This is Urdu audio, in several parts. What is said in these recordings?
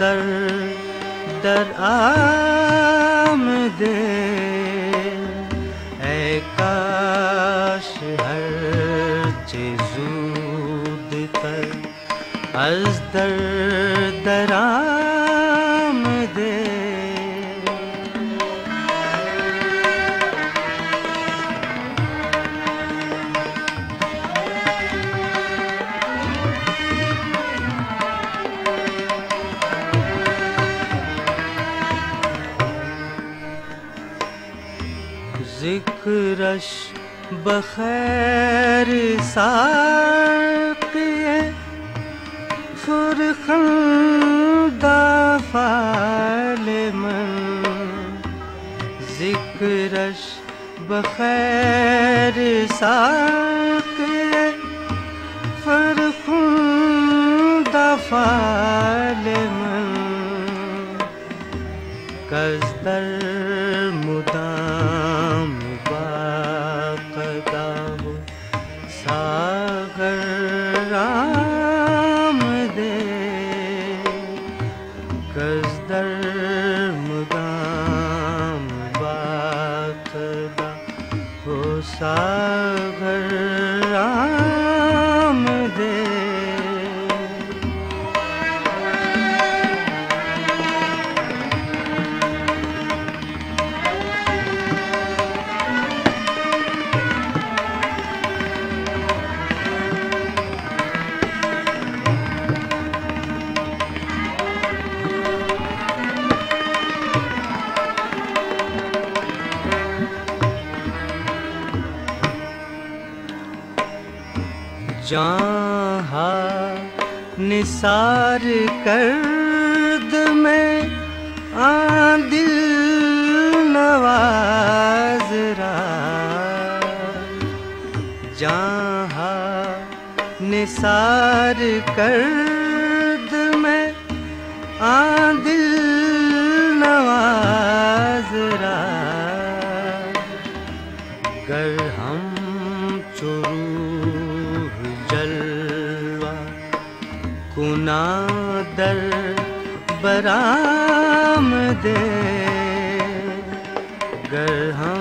در در آ بخیر ساق فرخن فال من ذکرش بخیر ساق فرخن دا فال من کزدر سار کرد میں آ دل نواز را۔ جہاں نثار کرد میں آ دل نواز را۔ گر ہم چرو گنا در برآمدے۔ گر ہم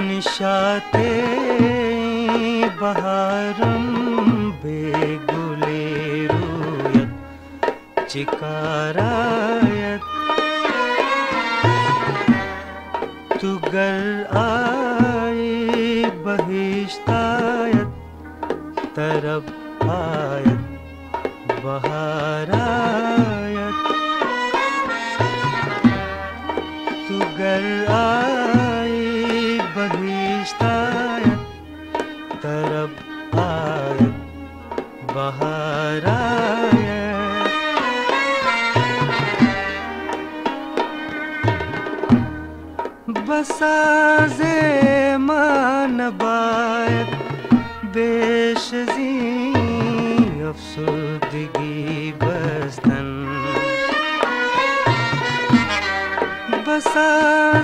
نشاتے بہارم بے گلے رویت چکارایت تو گر آئی بہشتایت طرف آیت بہارا ہاں ہاں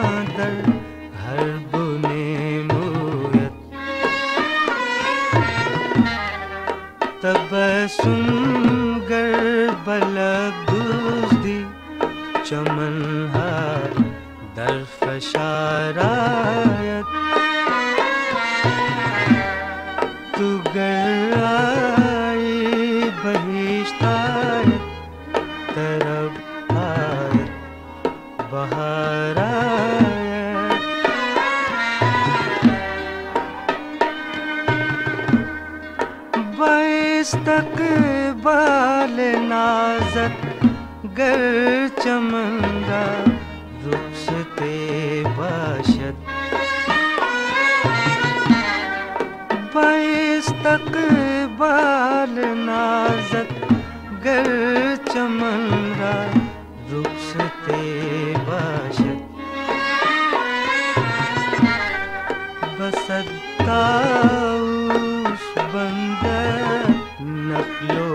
بند نقلو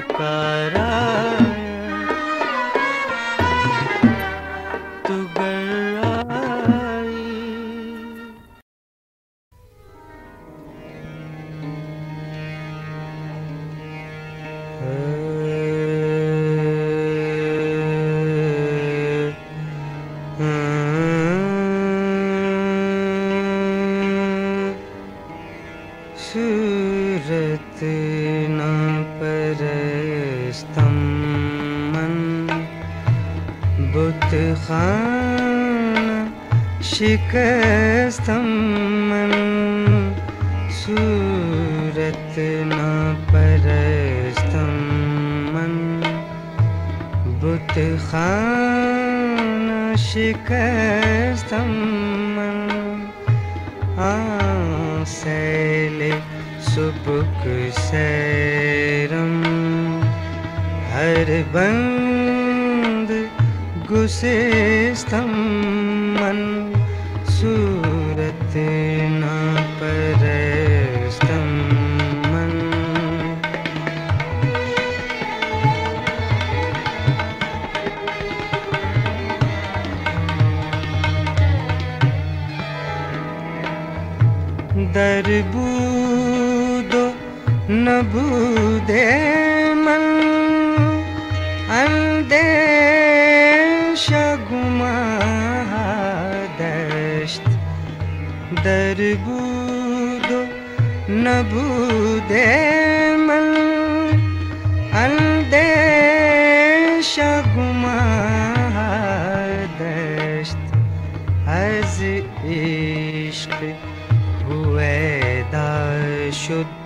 چکارا نبوده من اندیش گما دشت در بود و نبوده من اندیش گما دشت از عشق ہوئے ہویدا شد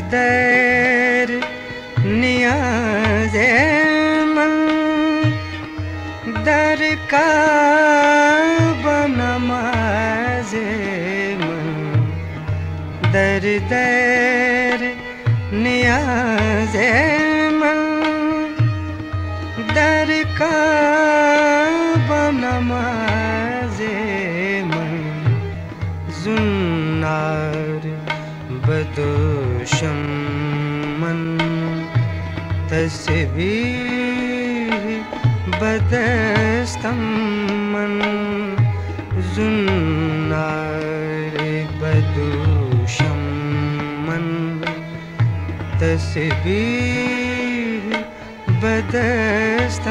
در نیاز من در کعب نماز من در در نیاز من در کعب نماز من زنار بدوشم من تسبیح بدستم من زنار بدوشم من تسبیح بدستم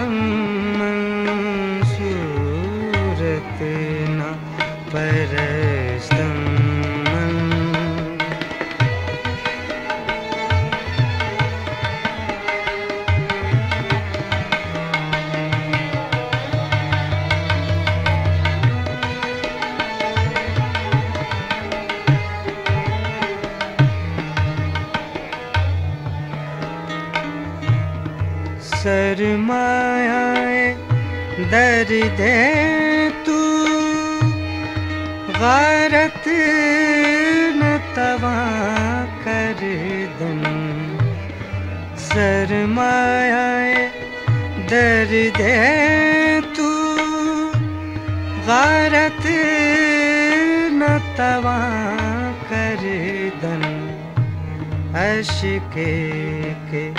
درد تو غارت نہ تواں کر دن سرمایہ درد تو غارت نہ تواں کر دن اشک کے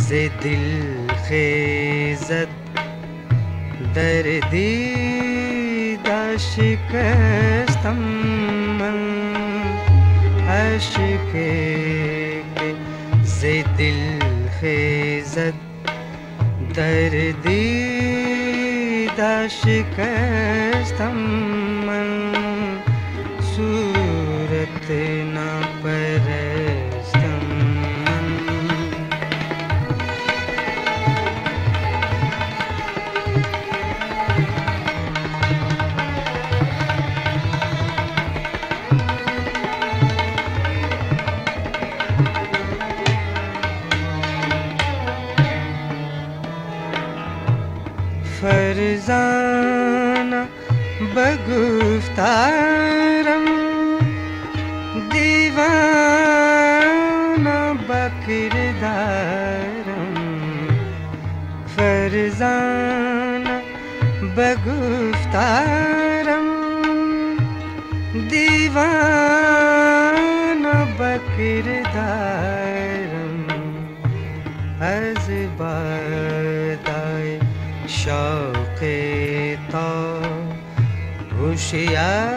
سے دل خیزت دردی دشکستم شکستم من عشق سے دل خیزت دردی دشکستم بگفتارم دیوانہ بکردارم فرزان بگفتارم ہوشیارم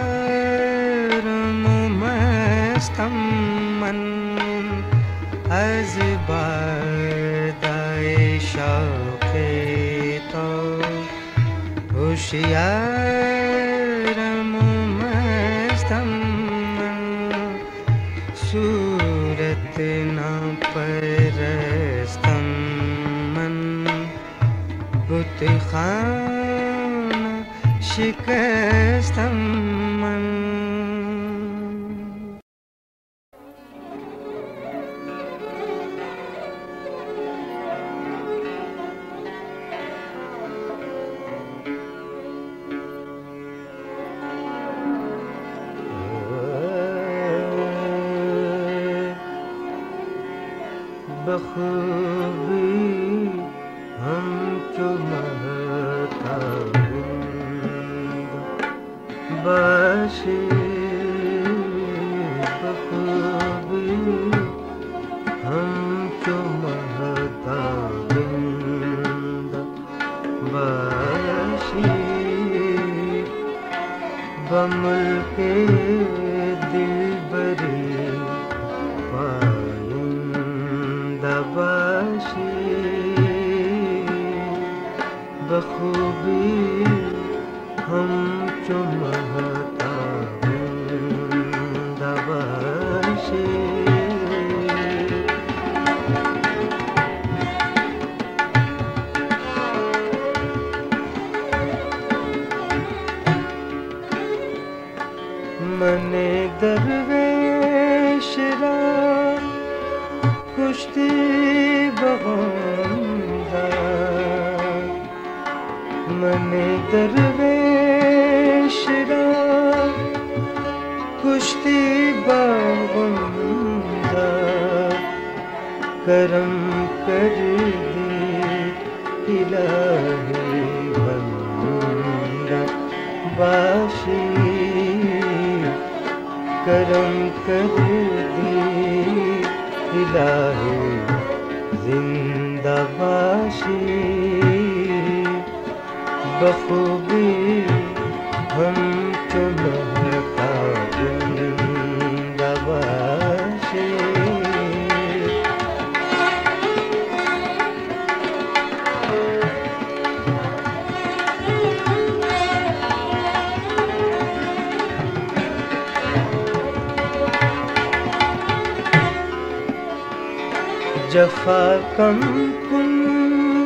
بخوبی من درویش را کشتی بغندا من درویش را کشتی بغندا کرم کر دی الہی بندہ۔ کرم کر دی الہی زندہ باشی بخوبی جفا کم کن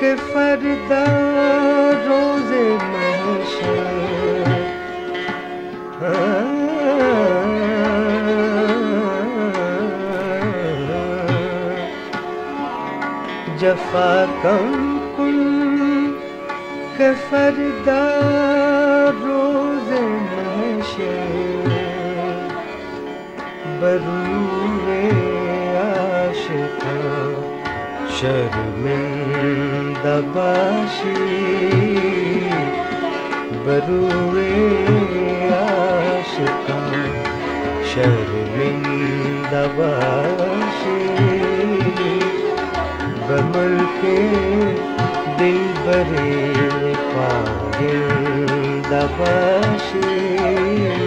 کہ فردا روز محشر جفا کم کن کہ فردا شرمندہ باشی بروے عاشقاں شرمندہ باشی بمل کے دل برے پائندہ باشی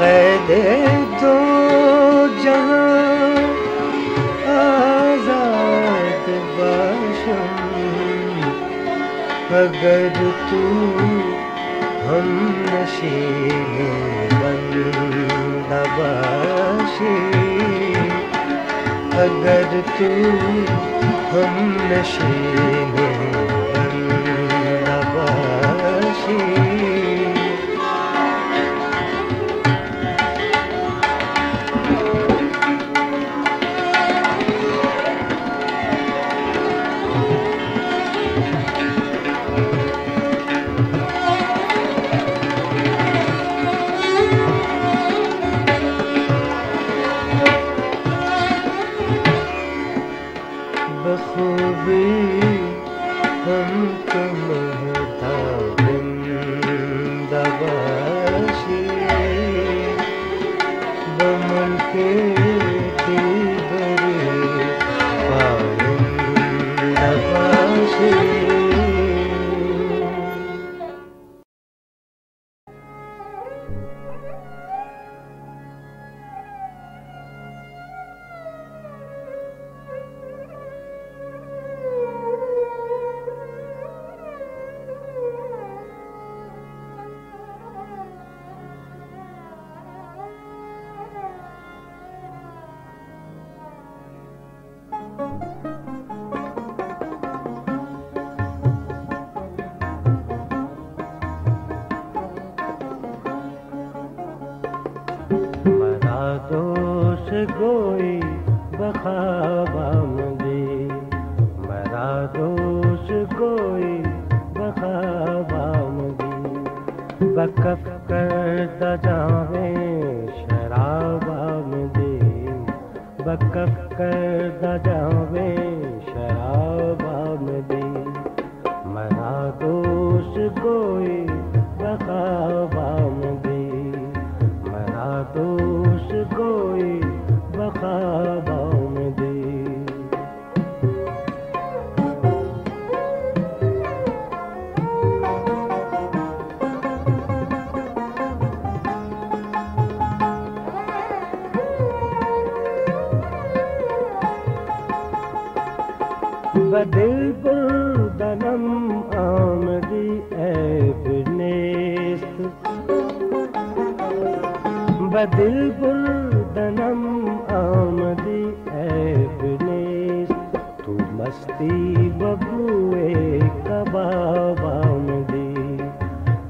قید دو جہاں آزاد باشم اگر تو ہم نشین نباشی اگر تو ہم نشین گوئی بخاب دی مرا دوش گوئی بخاب دی بکف کر دجاوے شرابام دی بکف کر دجاوے دل بدل بردنم آمدی عیب نیست بدل بردنم آمدی عیب نیست تو مستی ببوئے کباب آمدی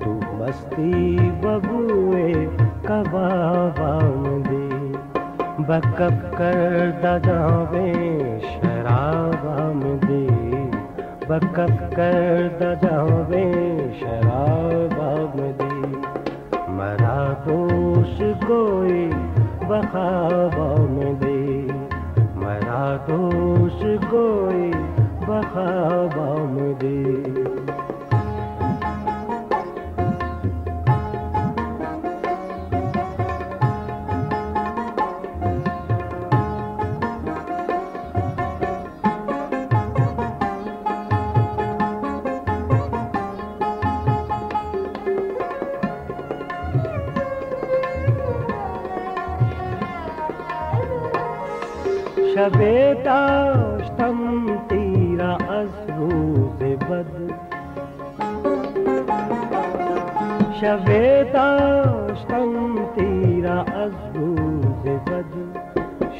تو مستی ببوئے کباب آمدی بکب کر دجاویں بکت کر دجاویں شراب آمدی۔ مرا دوش کوئی بخواب آمدی۔ مرا دوش کوئی بخواب آمدی۔ شب داشتم تیرا از روز بد۔ شب داشتم تیرا از روز بد۔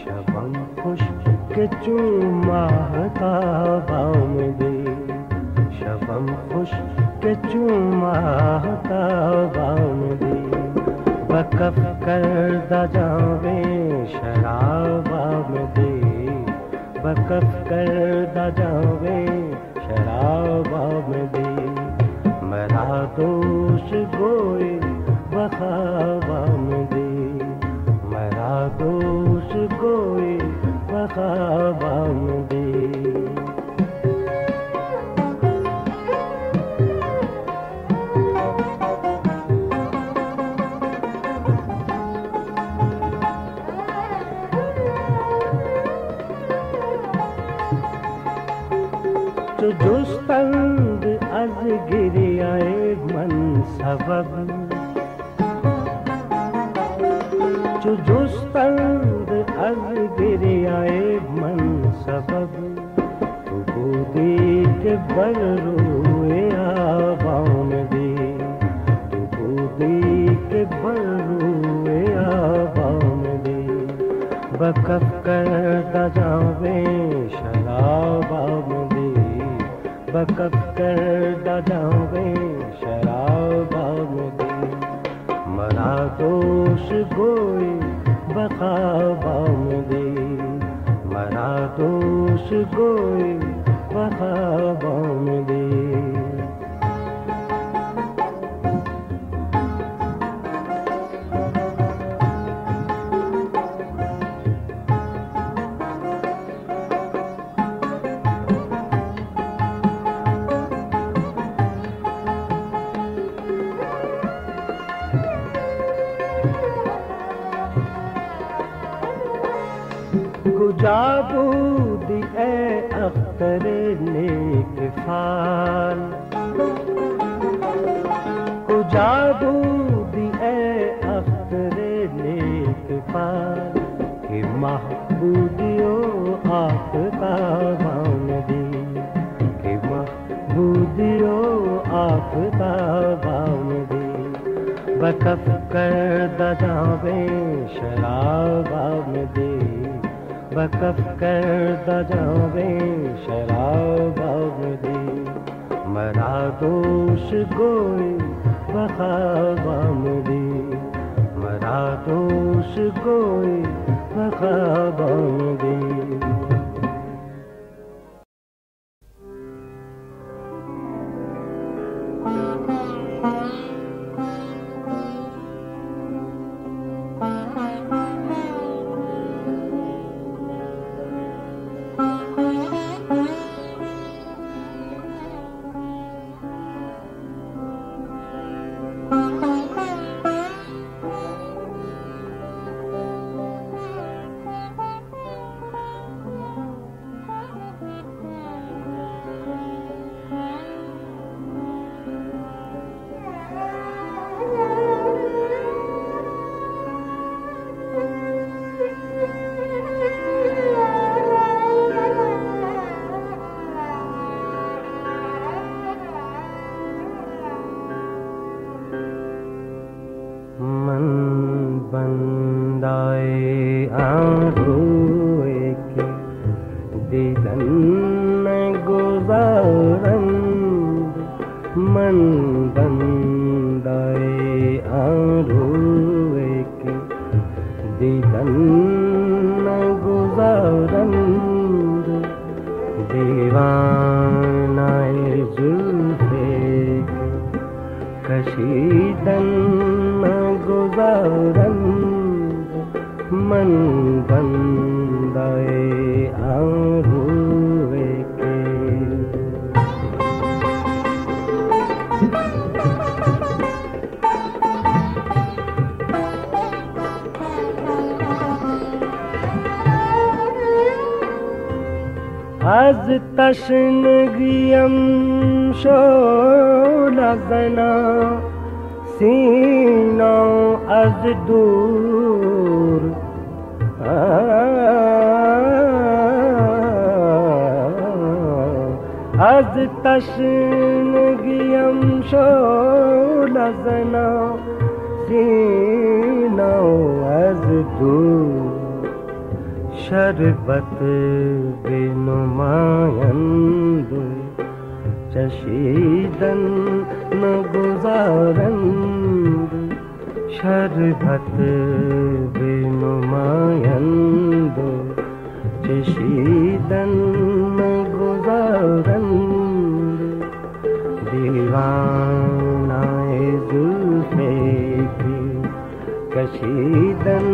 شبم خوش کہ چون ماہتاب آمدی شبم خوش کہ چون ماہتاب آمدی بکف کردہ جاویں شراب شفقت کر دا جاوے شراب آمدی مرا دوش گوئی بخواب آمدی مرا دوش گوئے بخواب چو جستند از گریه من سبب. چو جستند از گریه من سبب. تو بودی که بر روی آب آمدی تو بودی که بر روی آب بکف کر جاوے شراب آمدی بکف کر جاوے شراب آمدی منا دوش گوئی بخاب آمدی منا دوش گوئی بخاب بام کہ محبودیو آپ کا بان دی کہ محبودیو آپ کا بان دی بکف کر دجاوے شراب آمدی بکف کر جاوے شراب آمدی مرا دوش گوئی بخاب آمدی مرا دوش گوئی بخاب آمدی ہو۔ تشنگیم شولا زنا سینا از دور۔ از تشنگیم شولا زنا سینا از دور۔ شربت بے نمائند چشیدن نہ شربت بے نمائند چشیدن نہ گزارند دیوانہ زلفے کی کشیدن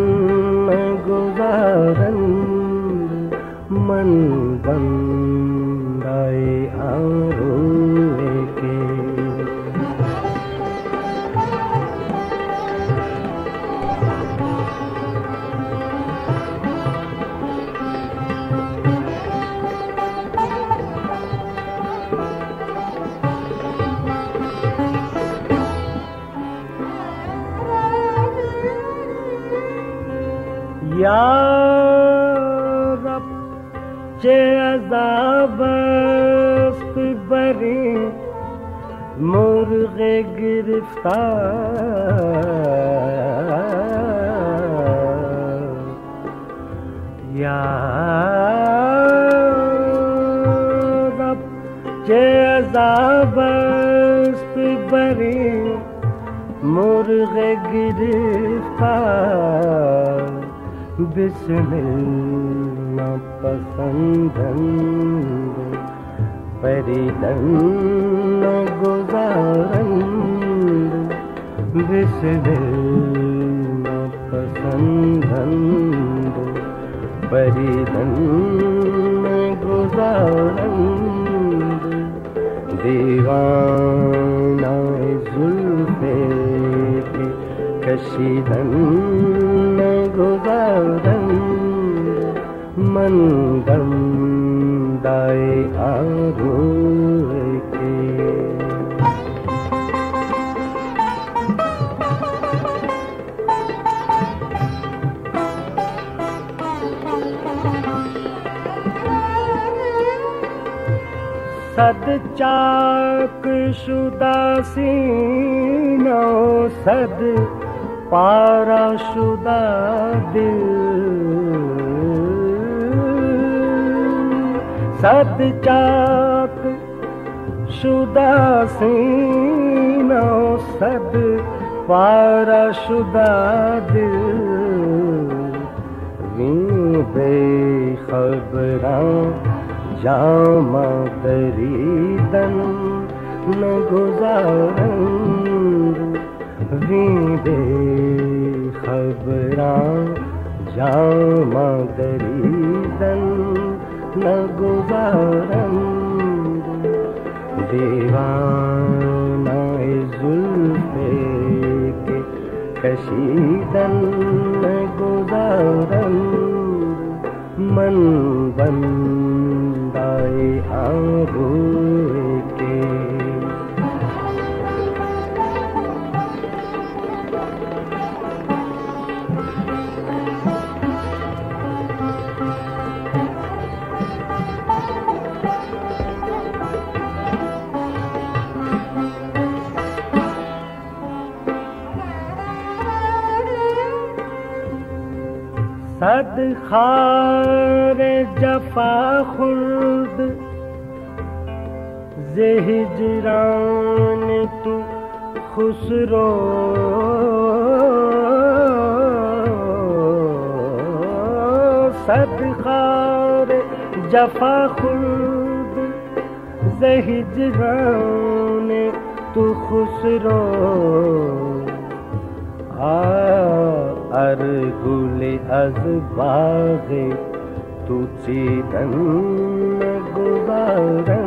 گرفتار یا رب چه عذاب است بری مرغ گرفتار بسم ناپسندند پریدن سے بسم ناپسندند پریدن گزارند دیوانہ زلف کی کشیدن گزارند من دم دائے آگو صد چاک شدہ سینہ صد پارا شدہ دل صد چاک شدہ سینہ صد پارا شدہ دل ویں بے خبراں جام دریدن نہ گزارن۔ ویں بے جام دریدن نہ گزارن۔ دیوانہ زلف کے کشیدن، نہ گزارن۔ من بندائے خار جفا خلد۔ زہجران تو خسرو صد خار جفا خلد زہجران تو خسرو ارگل از باغ، تو چیدن گزارن۔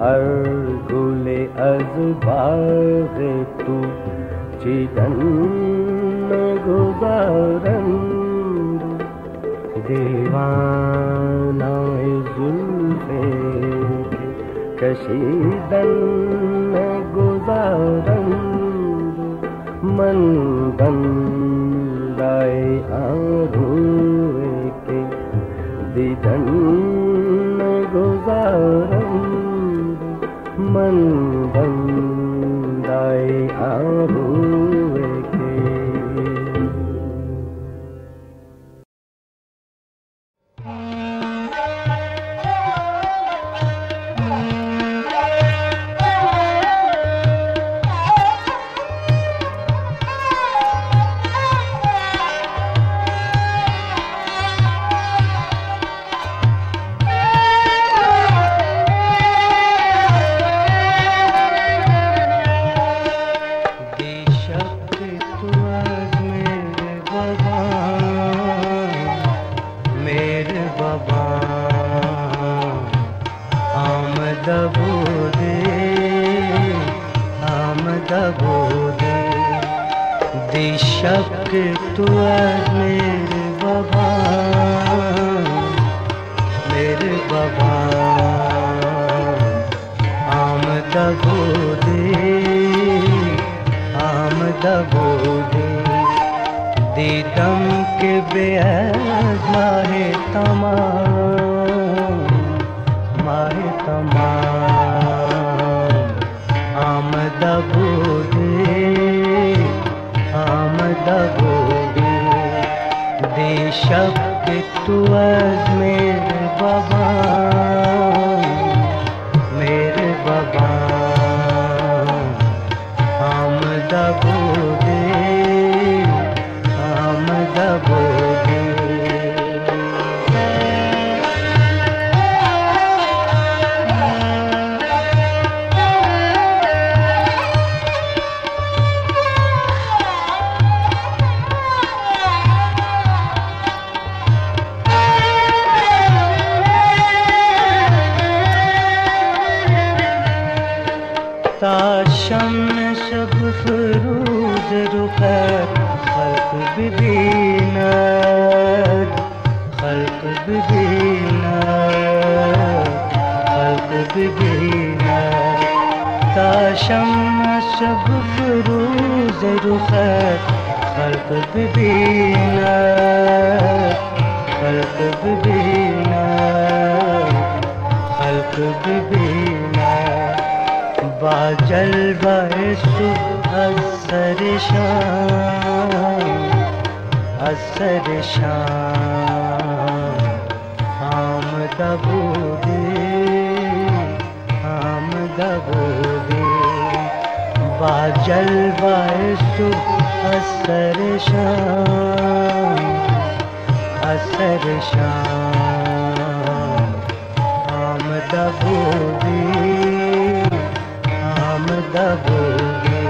ارگل از باغ تو چیدن گزارن۔ دیوانہ زلف کشیدن گزارن۔ من بندائے آرو کے دیدن۔ من بودے آمد شب کہ تو از میرے بابا میرے بابا۔ آمد بودے تا شم شب فروز رخت، خلق ببیند خلق ببیند خلق ببیند با جلوہ صبح اثر شام اثر شام۔ آمد بودے با جلوہ صبح، اثر شام اثر شام۔ آمد بودے آمد بودے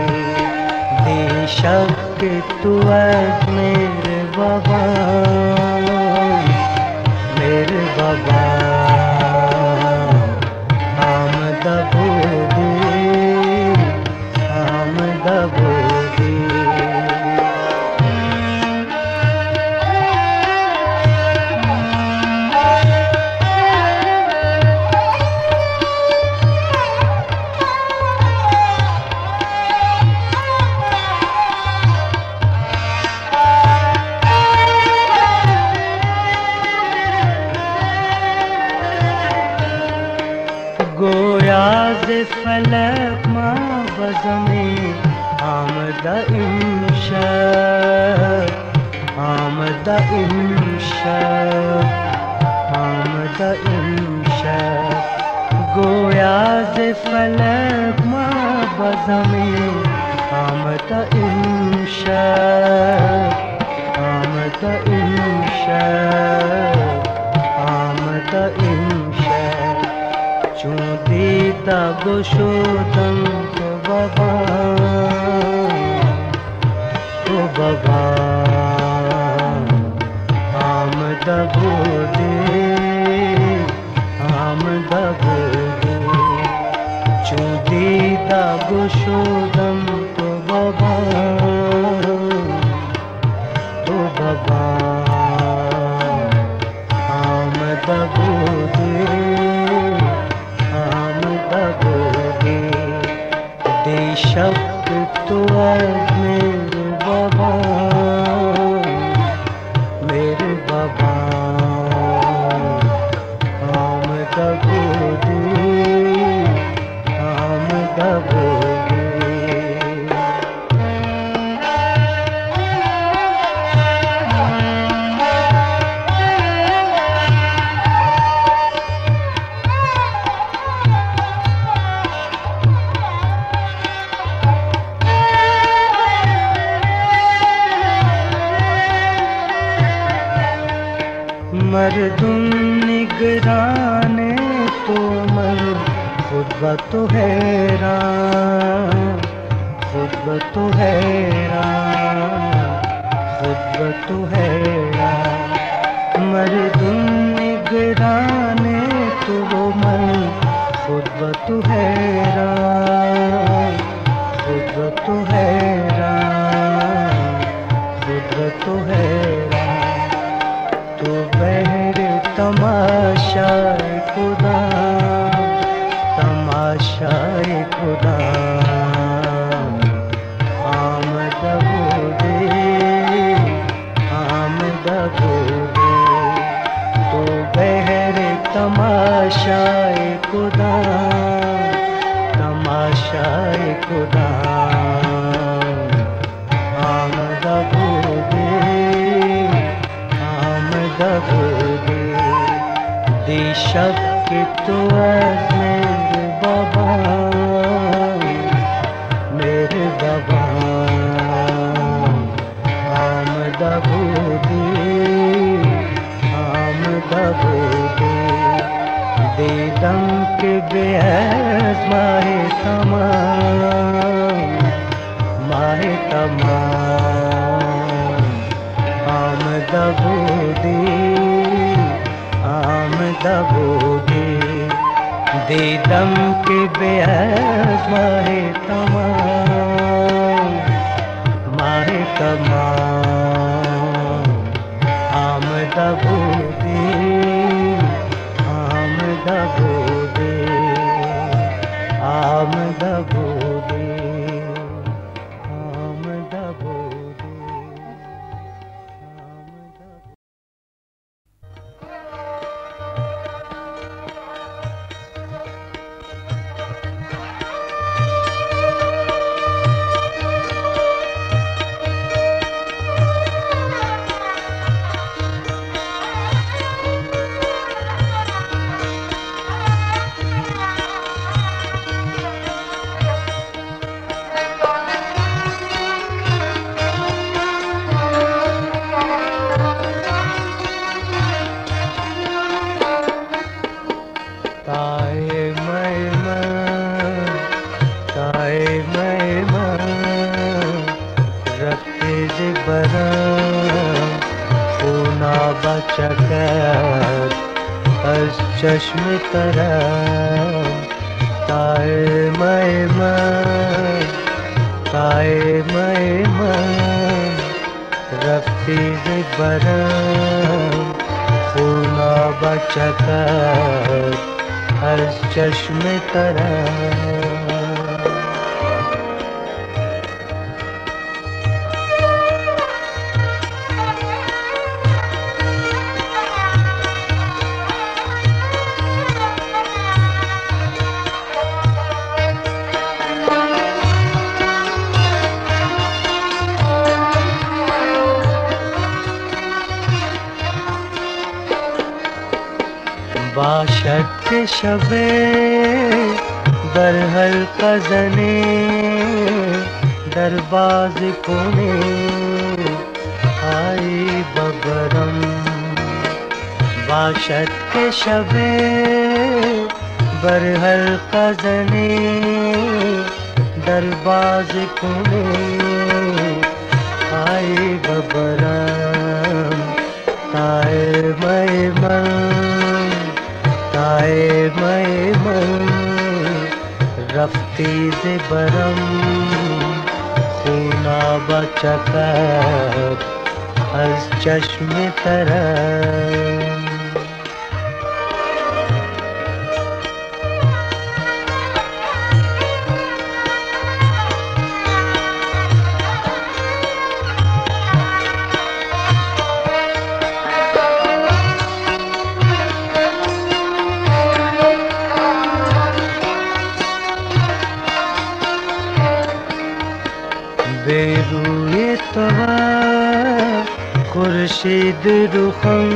دی شب کہ تو از میرے بابا۔ میرے بابا۔ آمد بودے فلک ما بزمی آمد امشب آمد امشب آمد امشب چون دیتا گشودم تو بابا تو بابا آمد بودے آمد بودے چون دیتا تو بابا تو بابا آمد بودے آمد دی شب تو از تو حیران خود با تو حیران خود با تو حیران مردم نگران تو مر خود با تو حیران خود تو حیران خود تو حیران تو بہر تماشائے شب که تو از میره بابا میره بابا آمده بودی آمده بودی دیدم که به از ماه دیدم که به از ماه تمام ماه تمام باشد که شبه در حلقه زنه در باز کنه ببرم۔ باشد که شبه بر حلقه زنه در باز کنه ببرم۔ تائے میں من تائے میں من رفتی ز برم خونا بچکر از چشم ترم خورشید روخم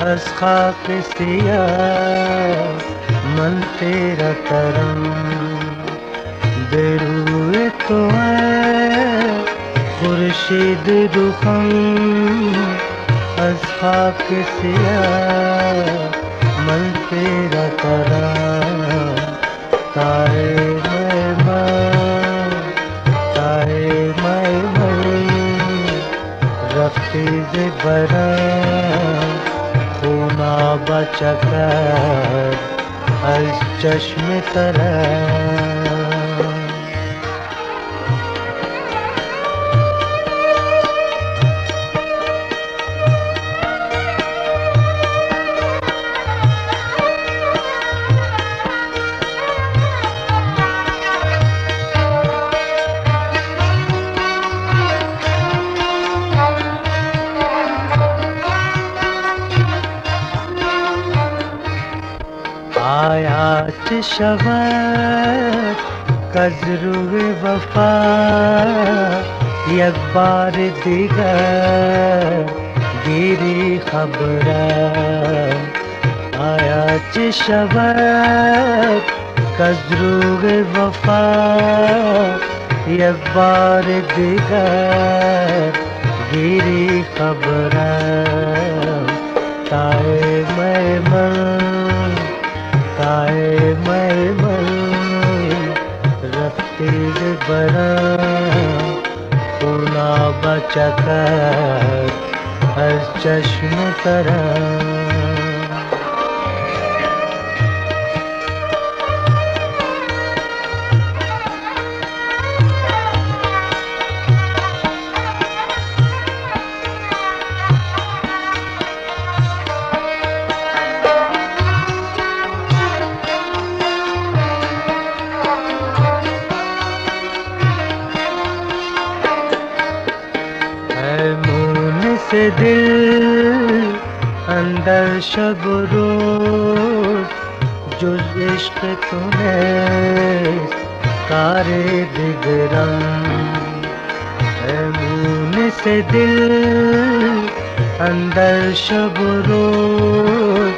از خاک سیاه من تیرا کرم به روی تو خورشید روخم از خاک سیاه من تیرا کرم تائے ز برم خونا بچکر از چشم ترم آیات شود کزرو وفا، یک بار دیگر گیری خبر آیا چشبت کزروگ وفا، یک بار دیگر گیری خبر تائے میں من برا خونا بچا کر ہر چشم کرم سے دل، اندر شب روز جز عشق تمہیں کار دگرم مون سے دل، اندر شب روز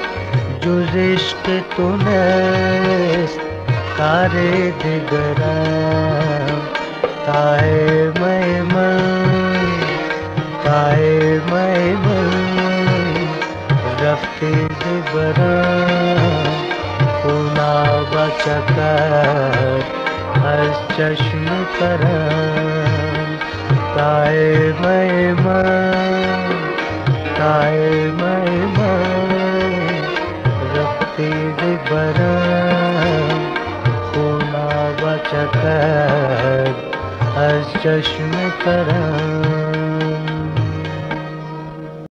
جز عشق تمہیں کار دگرم تائے میں من تائے میں من رفتے برا خونا بچکر از چشم کرم تائے میں من تائے میں من رفتے برا خونا بچکر از چشم کرم